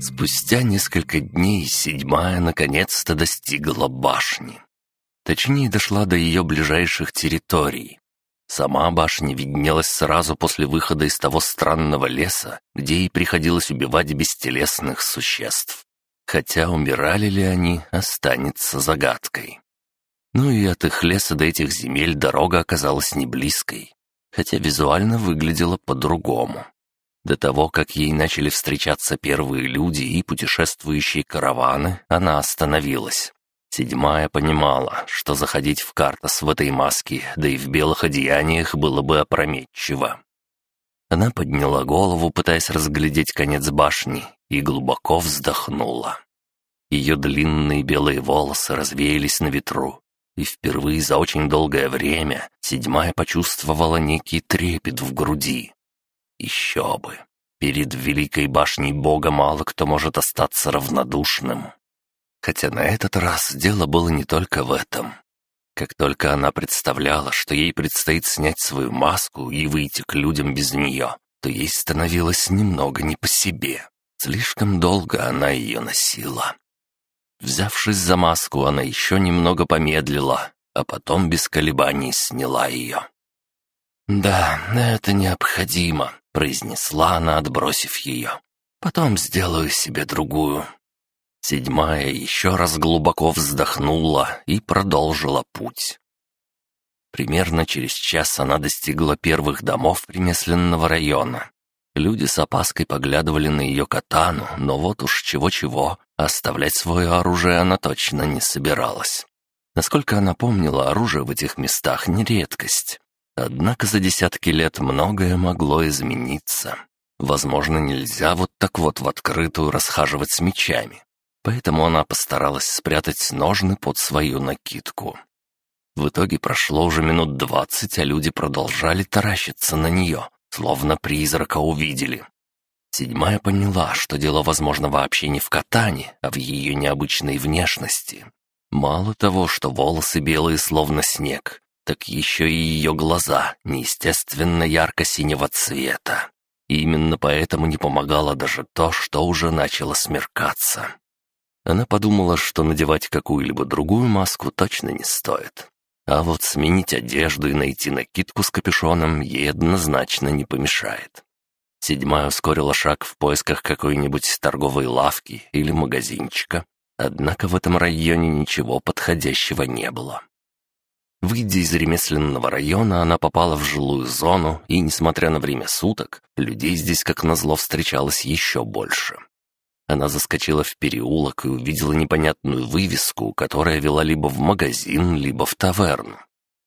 Спустя несколько дней седьмая наконец-то достигла башни. Точнее, дошла до ее ближайших территорий. Сама башня виднелась сразу после выхода из того странного леса, где ей приходилось убивать бестелесных существ. Хотя умирали ли они, останется загадкой. Ну и от их леса до этих земель дорога оказалась не близкой, хотя визуально выглядела по-другому. До того, как ей начали встречаться первые люди и путешествующие караваны, она остановилась. Седьмая понимала, что заходить в Картас в этой маске, да и в белых одеяниях было бы опрометчиво. Она подняла голову, пытаясь разглядеть конец башни, и глубоко вздохнула. Ее длинные белые волосы развеялись на ветру, и впервые за очень долгое время седьмая почувствовала некий трепет в груди. Еще бы. Перед великой башней Бога мало кто может остаться равнодушным. Хотя на этот раз дело было не только в этом. Как только она представляла, что ей предстоит снять свою маску и выйти к людям без нее, то ей становилось немного не по себе. Слишком долго она ее носила. Взявшись за маску, она еще немного помедлила, а потом без колебаний сняла ее. «Да, это необходимо», — произнесла она, отбросив ее. «Потом сделаю себе другую». Седьмая еще раз глубоко вздохнула и продолжила путь. Примерно через час она достигла первых домов ремесленного района. Люди с опаской поглядывали на ее катану, но вот уж чего-чего, оставлять свое оружие она точно не собиралась. Насколько она помнила, оружие в этих местах не редкость. Однако за десятки лет многое могло измениться. Возможно, нельзя вот так вот в открытую расхаживать с мечами. Поэтому она постаралась спрятать ножны под свою накидку. В итоге прошло уже минут двадцать, а люди продолжали таращиться на нее, словно призрака увидели. Седьмая поняла, что дело, возможно, вообще не в катане, а в ее необычной внешности. Мало того, что волосы белые, словно снег, так еще и ее глаза неестественно ярко-синего цвета. И именно поэтому не помогало даже то, что уже начало смеркаться. Она подумала, что надевать какую-либо другую маску точно не стоит. А вот сменить одежду и найти накидку с капюшоном ей однозначно не помешает. Седьмая ускорила шаг в поисках какой-нибудь торговой лавки или магазинчика. Однако в этом районе ничего подходящего не было. Выйдя из ремесленного района, она попала в жилую зону, и, несмотря на время суток, людей здесь, как назло, встречалось еще больше. Она заскочила в переулок и увидела непонятную вывеску, которая вела либо в магазин, либо в таверну.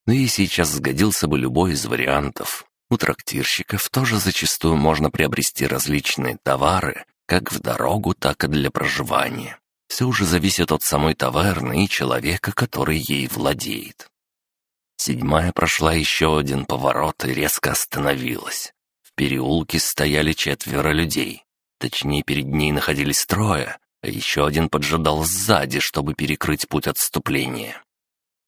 Но ей сейчас сгодился бы любой из вариантов. У трактирщиков тоже зачастую можно приобрести различные товары, как в дорогу, так и для проживания. Все уже зависит от самой таверны и человека, который ей владеет. Седьмая прошла еще один поворот и резко остановилась. В переулке стояли четверо людей. Точнее, перед ней находились трое, а еще один поджидал сзади, чтобы перекрыть путь отступления.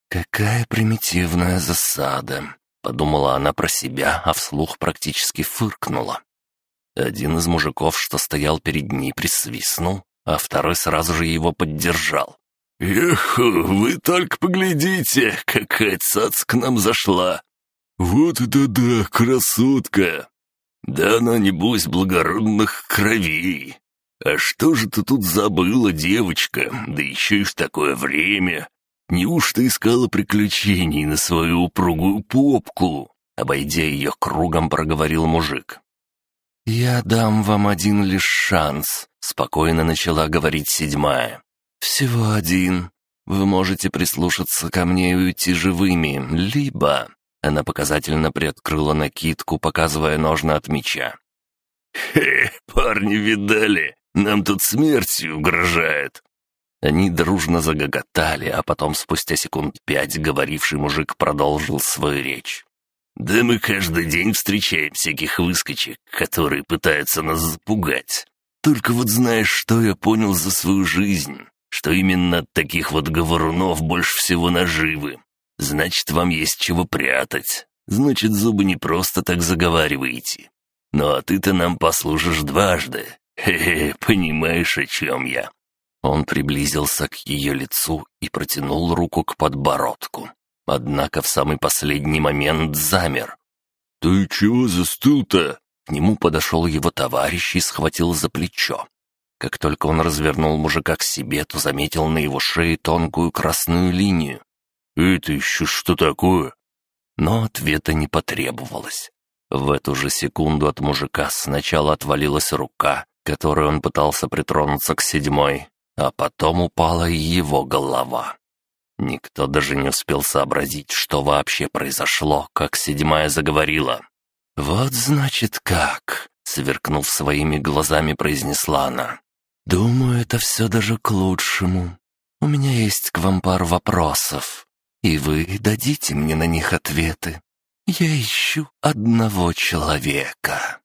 «Какая примитивная засада!» — подумала она про себя, а вслух практически фыркнула. Один из мужиков, что стоял перед ней, присвистнул, а второй сразу же его поддержал. «Эх, вы только поглядите, какая цац к нам зашла!» «Вот это да, красотка!» Да она, небось, благородных кровей. А что же ты тут забыла, девочка, да еще и в такое время? Неужто искала приключений на свою упругую попку?» Обойдя ее кругом, проговорил мужик. «Я дам вам один лишь шанс», — спокойно начала говорить седьмая. «Всего один. Вы можете прислушаться ко мне и уйти живыми, либо она показательно приоткрыла накидку, показывая ножны от меча. «Хе, парни видали? Нам тут смертью угрожает!» Они дружно загоготали, а потом спустя секунд пять говоривший мужик продолжил свою речь. «Да мы каждый день встречаем всяких выскочек, которые пытаются нас запугать. Только вот знаешь, что я понял за свою жизнь? Что именно от таких вот говорунов больше всего наживы. Значит, вам есть чего прятать. Значит, зубы не просто так заговариваете. Ну а ты-то нам послужишь дважды. Хе-хе, понимаешь, о чем я?» Он приблизился к ее лицу и протянул руку к подбородку. Однако в самый последний момент замер. «Ты чего застыл-то?» К нему подошел его товарищ и схватил за плечо. Как только он развернул мужика к себе, то заметил на его шее тонкую красную линию. «Это еще что такое?» Но ответа не потребовалось. В эту же секунду от мужика сначала отвалилась рука, которой он пытался притронуться к седьмой, а потом упала и его голова. Никто даже не успел сообразить, что вообще произошло, как седьмая заговорила. «Вот значит как», — сверкнув своими глазами, произнесла она. «Думаю, это все даже к лучшему. У меня есть к вам пару вопросов, и вы дадите мне на них ответы. Я ищу одного человека».